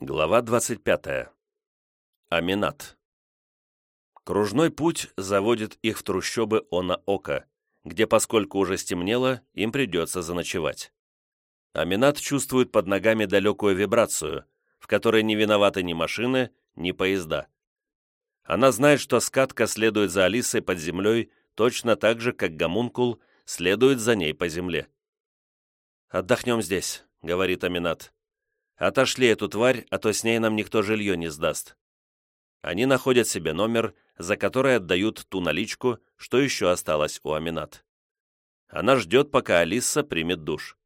Глава 25. Аминат. Кружной путь заводит их в трущобы Она-Ока, где, поскольку уже стемнело, им придется заночевать. Аминат чувствует под ногами далекую вибрацию, в которой не виноваты ни машины, ни поезда. Она знает, что скатка следует за Алисой под землей точно так же, как гомункул следует за ней по земле. «Отдохнем здесь», — говорит Аминат. Отошли эту тварь, а то с ней нам никто жилье не сдаст. Они находят себе номер, за который отдают ту наличку, что еще осталось у Аминат. Она ждет, пока Алиса примет душ.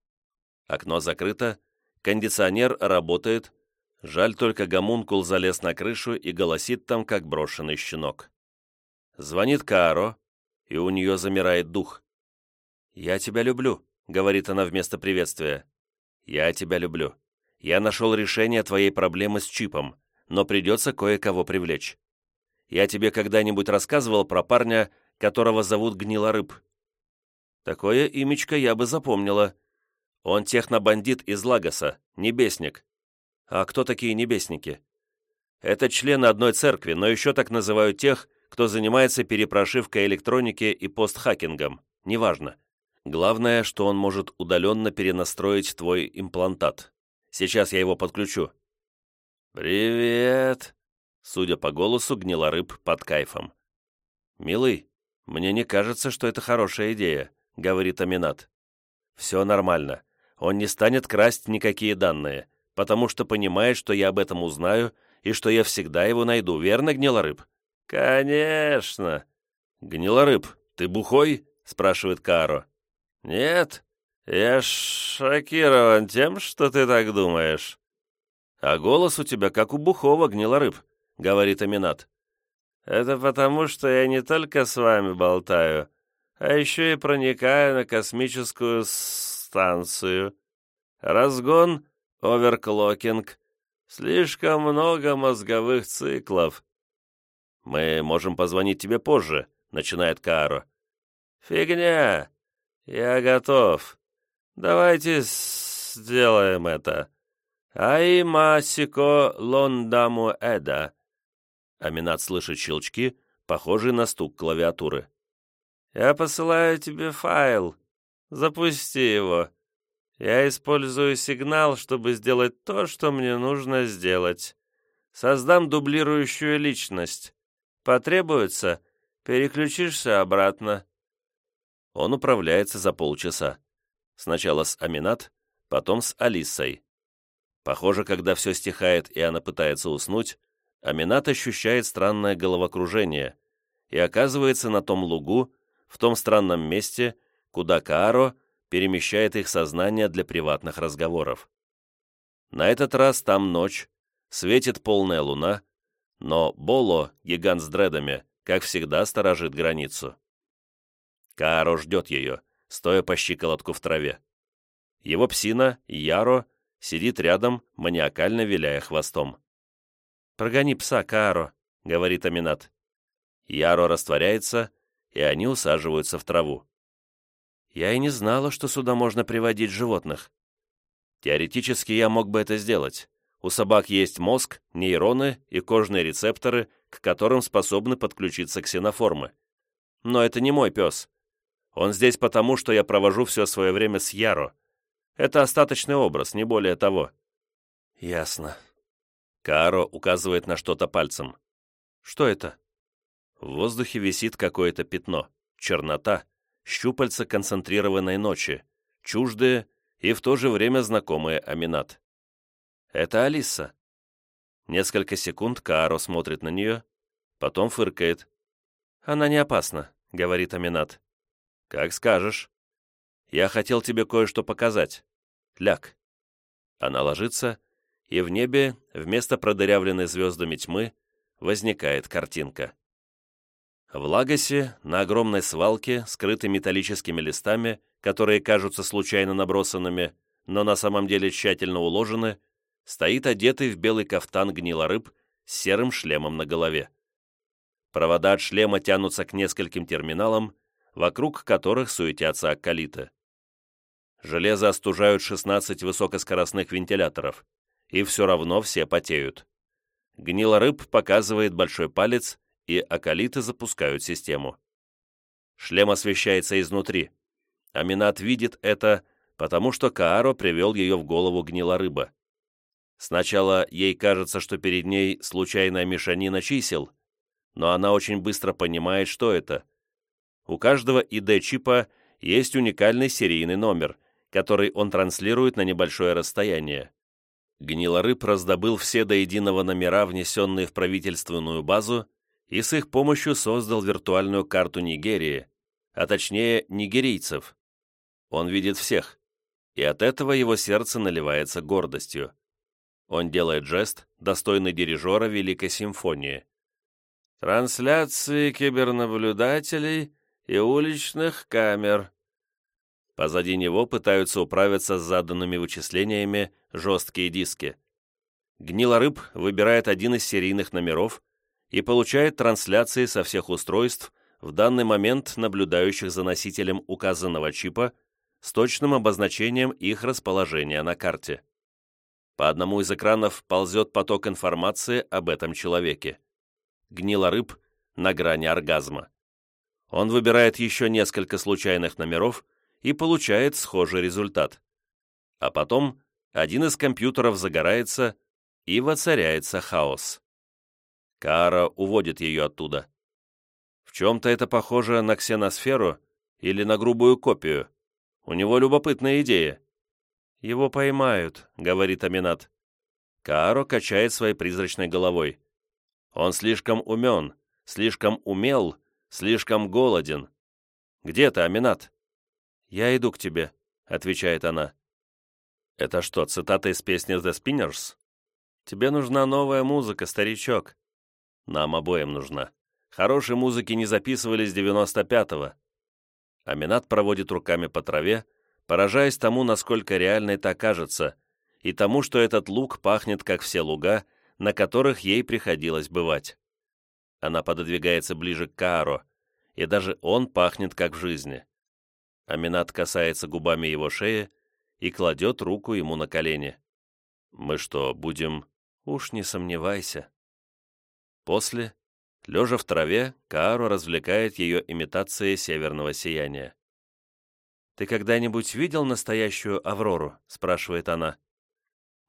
Окно закрыто, кондиционер работает, жаль только гомункул залез на крышу и голосит там, как брошенный щенок. Звонит Кааро, и у нее замирает дух. «Я тебя люблю», — говорит она вместо приветствия. «Я тебя люблю. Я нашел решение твоей проблемы с чипом, но придется кое-кого привлечь. Я тебе когда-нибудь рассказывал про парня, которого зовут Гнилорыб? Такое имечко я бы запомнила. Он технобандит из Лагоса, небесник. А кто такие небесники? Это члены одной церкви, но еще так называют тех, кто занимается перепрошивкой электроники и постхакингом. Неважно. Главное, что он может удаленно перенастроить твой имплантат. Сейчас я его подключу». «Привет!» Судя по голосу, гнилорыб под кайфом. «Милый, мне не кажется, что это хорошая идея», — говорит Аминат. «Все нормально. Он не станет красть никакие данные, потому что понимает, что я об этом узнаю и что я всегда его найду, верно, гнилорыб?» «Конечно!» «Гнилорыб, ты бухой?» — спрашивает Каро. «Нет, «Я шокирован тем, что ты так думаешь». «А голос у тебя как у бухого гнилорыб», — говорит Аминат. «Это потому, что я не только с вами болтаю, а еще и проникаю на космическую станцию. Разгон, оверклокинг, слишком много мозговых циклов». «Мы можем позвонить тебе позже», — начинает Кааро. «Фигня! Я готов. Давайте сделаем это. Ай масико лондаму эда. Аминат слышит щелчки, похожие на стук клавиатуры. Я посылаю тебе файл. Запусти его. Я использую сигнал, чтобы сделать то, что мне нужно сделать. Создам дублирующую личность. Потребуется, переключишься обратно. Он управляется за полчаса. Сначала с Аминат, потом с Алисой. Похоже, когда все стихает и она пытается уснуть, Аминат ощущает странное головокружение и оказывается на том лугу, в том странном месте, куда Кааро перемещает их сознание для приватных разговоров. На этот раз там ночь, светит полная луна, но Боло, гигант с дредами, как всегда сторожит границу. Кааро ждет ее, стоя по щиколотку в траве. Его псина, Яро, сидит рядом, маниакально виляя хвостом. «Прогони пса, Кааро», — говорит Аминат. Яро растворяется, и они усаживаются в траву. «Я и не знала, что сюда можно приводить животных. Теоретически я мог бы это сделать. У собак есть мозг, нейроны и кожные рецепторы, к которым способны подключиться ксеноформы. Но это не мой пес, он здесь потому, что я провожу все свое время с Яро. Это остаточный образ, не более того». «Ясно». Кааро указывает на что-то пальцем. «Что это?» В воздухе висит какое-то пятно, чернота, щупальца концентрированной ночи, чуждые и в то же время знакомые Аминат. «Это Алиса». Несколько секунд Кааро смотрит на нее, потом фыркает. «Она не опасна», — говорит Аминат. «Как скажешь. Я хотел тебе кое-что показать. Ляг». Она ложится, и в небе, вместо продырявленной звездами тьмы, возникает картинка. В Лагосе, на огромной свалке, скрытой металлическими листами, которые кажутся случайно набросанными, но на самом деле тщательно уложены, стоит одетый в белый кафтан гнилорыб с серым шлемом на голове. Провода от шлема тянутся к нескольким терминалам, вокруг которых суетятся аккалиты. Железо остужают 16 высокоскоростных вентиляторов, и все равно все потеют. Гнилорыб показывает большой палец, и акалиты запускают систему. Шлем освещается изнутри. Аминат видит это, потому что Кааро привел ее в голову гнилорыба. Сначала ей кажется, что перед ней случайная мешанина чисел, но она очень быстро понимает, что это. У каждого ID-чипа есть уникальный серийный номер, который он транслирует на небольшое расстояние. Гнилорыб раздобыл все до единого номера, внесенные в правительственную базу, и с их помощью создал виртуальную карту Нигерии, а точнее нигерийцев. Он видит всех, и от этого его сердце наливается гордостью. Он делает жест, достойный дирижера Великой симфонии. «Трансляции кибернаблюдателей и уличных камер». Позади него пытаются управиться с заданными вычислениями жесткие диски. Гнилорыб выбирает один из серийных номеров и получает трансляции со всех устройств, в данный момент наблюдающих за носителем указанного чипа, с точным обозначением их расположения на карте. По одному из экранов ползет поток информации об этом человеке. Гнилорыб на грани оргазма. Он выбирает еще несколько случайных номеров и получает схожий результат. А потом один из компьютеров загорается, и воцаряется хаос. Кара уводит ее оттуда. В чем-то это похоже на ксеносферу или на грубую копию. У него любопытная идея. «Его поймают», — говорит Аминат. Кааро качает своей призрачной головой. «Он слишком умен, слишком умел, слишком голоден. Где ты, Аминат?» «Я иду к тебе», — отвечает она. «Это что, цитата из песни «The Spinners»?» «Тебе нужна новая музыка, старичок». «Нам обоим нужна. Хорошей музыки не записывали с 95-го». Аминат проводит руками по траве, поражаясь тому, насколько реально это кажется, и тому, что этот луг пахнет, как все луга, на которых ей приходилось бывать. Она пододвигается ближе к Кааро, и даже он пахнет, как в жизни. Аминат касается губами его шеи, и кладет руку ему на колени. «Мы что, будем...» «Уж не сомневайся». После, лежа в траве, Кааро развлекает ее имитацией северного сияния. «Ты когда-нибудь видел настоящую Аврору?» — спрашивает она.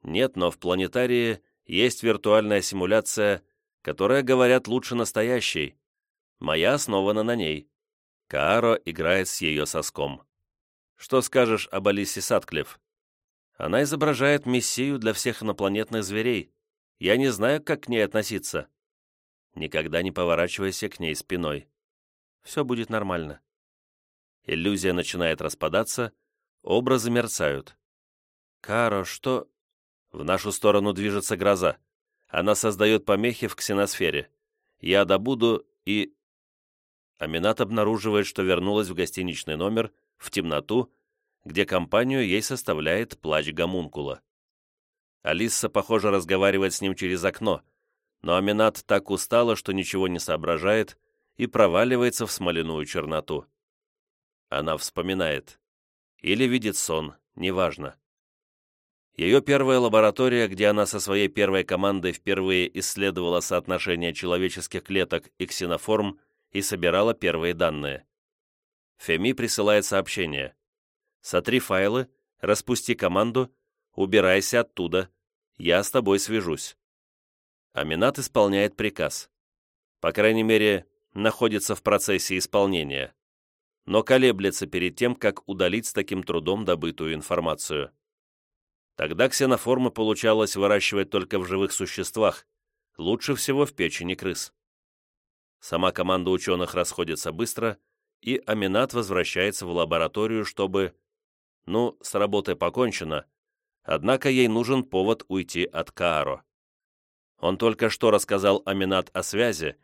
«Нет, но в планетарии есть виртуальная симуляция, которая, говорят, лучше настоящей. Моя основана на ней. Кааро играет с ее соском. Что скажешь об Алисе Сатклифф? Она изображает мессию для всех инопланетных зверей. Я не знаю, как к ней относиться. Никогда не поворачивайся к ней спиной. Все будет нормально. Иллюзия начинает распадаться, образы мерцают. «Каро, что...» В нашу сторону движется гроза. Она создает помехи в ксеносфере. Я добуду и... Аминат обнаруживает, что вернулась в гостиничный номер в темноту, где компанию ей составляет плач гомункула. Алиса, похоже, разговаривает с ним через окно, но Аминат так устала, что ничего не соображает и проваливается в смоляную черноту. Она вспоминает. Или видит сон, неважно. Ее первая лаборатория, где она со своей первой командой впервые исследовала соотношение человеческих клеток и ксеноформ и собирала первые данные. Феми присылает сообщение. «Сотри файлы, распусти команду, убирайся оттуда, я с тобой свяжусь». Аминат исполняет приказ. По крайней мере, находится в процессе исполнения. Но колеблется перед тем, как удалить с таким трудом добытую информацию. Тогда ксеноформы получалось выращивать только в живых существах, лучше всего в печени крыс. Сама команда ученых расходится быстро – и Аминат возвращается в лабораторию, чтобы... Ну, с работой покончено, однако ей нужен повод уйти от Кааро. Он только что рассказал Аминат о связи,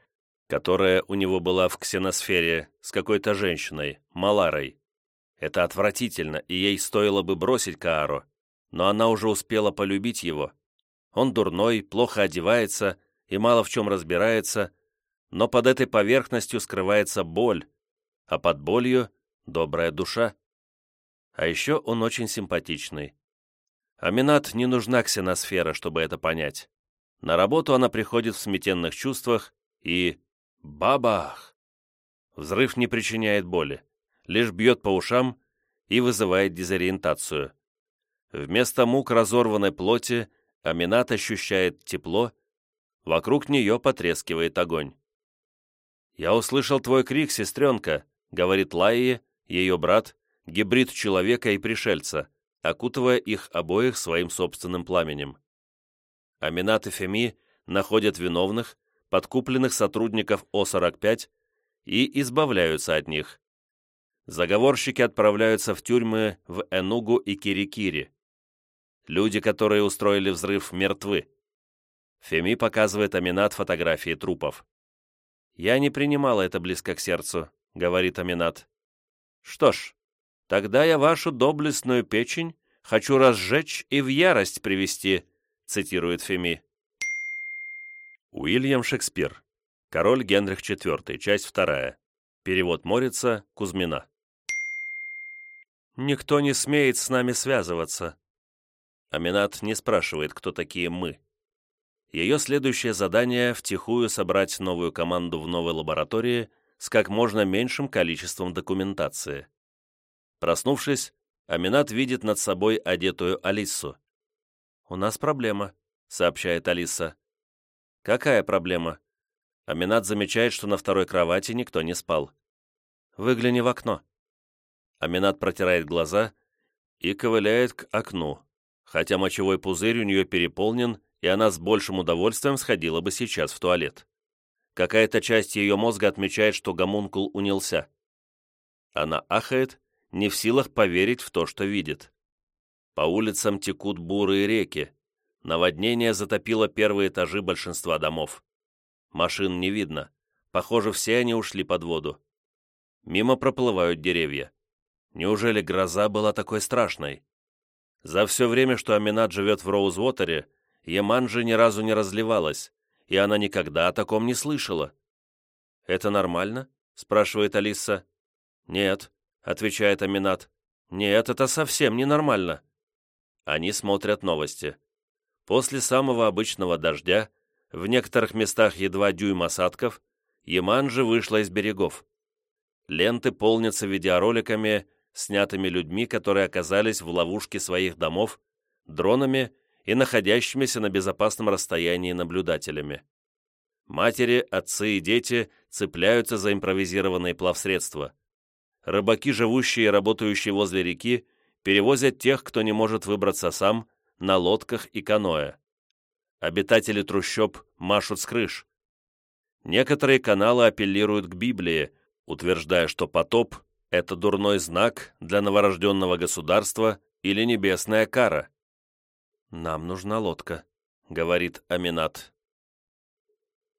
которая у него была в ксеносфере с какой-то женщиной, Маларой. Это отвратительно, и ей стоило бы бросить Кааро, но она уже успела полюбить его. Он дурной, плохо одевается и мало в чем разбирается, но под этой поверхностью скрывается боль, а под болью — добрая душа. А еще он очень симпатичный. Аминат не нужна ксеносфера, чтобы это понять. На работу она приходит в сметенных чувствах и... Бабах! Взрыв не причиняет боли, лишь бьет по ушам и вызывает дезориентацию. Вместо мук разорванной плоти Аминат ощущает тепло, вокруг нее потрескивает огонь. «Я услышал твой крик, сестренка», — говорит Лайи, ее брат, гибрид человека и пришельца, окутывая их обоих своим собственным пламенем. Аминат и Феми находят виновных, подкупленных сотрудников О-45 и избавляются от них. Заговорщики отправляются в тюрьмы в Энугу и Кирикири. Люди, которые устроили взрыв, мертвы. Феми показывает Аминат фотографии трупов. «Я не принимала это близко к сердцу», — говорит Аминат. «Что ж, тогда я вашу доблестную печень хочу разжечь и в ярость привести», — цитирует Феми. Уильям Шекспир. Король Генрих IV. Часть 2. Перевод Морица Кузьмина. «Никто не смеет с нами связываться». Аминат не спрашивает, кто такие «мы». Ее следующее задание – втихую собрать новую команду в новой лаборатории с как можно меньшим количеством документации. Проснувшись, Аминат видит над собой одетую Алису. «У нас проблема», — сообщает Алиса. «Какая проблема?» Аминат замечает, что на второй кровати никто не спал. «Выгляни в окно». Аминат протирает глаза и ковыляет к окну, хотя мочевой пузырь у нее переполнен и она с большим удовольствием сходила бы сейчас в туалет. Какая-то часть ее мозга отмечает, что гомункул унялся. Она ахает, не в силах поверить в то, что видит. По улицам текут бурые реки. Наводнение затопило первые этажи большинства домов. Машин не видно. Похоже, все они ушли под воду. Мимо проплывают деревья. Неужели гроза была такой страшной? За все время, что Аминат живет в Роузвотере, Яманджи ни разу не разливалась, и она никогда о таком не слышала. «Это нормально?» — спрашивает Алиса. «Нет», — отвечает Аминат. «Нет, это совсем ненормально». Они смотрят новости. После самого обычного дождя, в некоторых местах едва дюйм осадков, Яманджи вышла из берегов. Ленты полнятся видеороликами, снятыми людьми, которые оказались в ловушке своих домов, дронами и находящимися на безопасном расстоянии наблюдателями. Матери, отцы и дети цепляются за импровизированные плавсредства. Рыбаки, живущие и работающие возле реки, перевозят тех, кто не может выбраться сам, на лодках и каноэ. Обитатели трущоб машут с крыш. Некоторые каналы апеллируют к Библии, утверждая, что потоп – это дурной знак для новорожденного государства или небесная кара. «Нам нужна лодка», — говорит Аминат.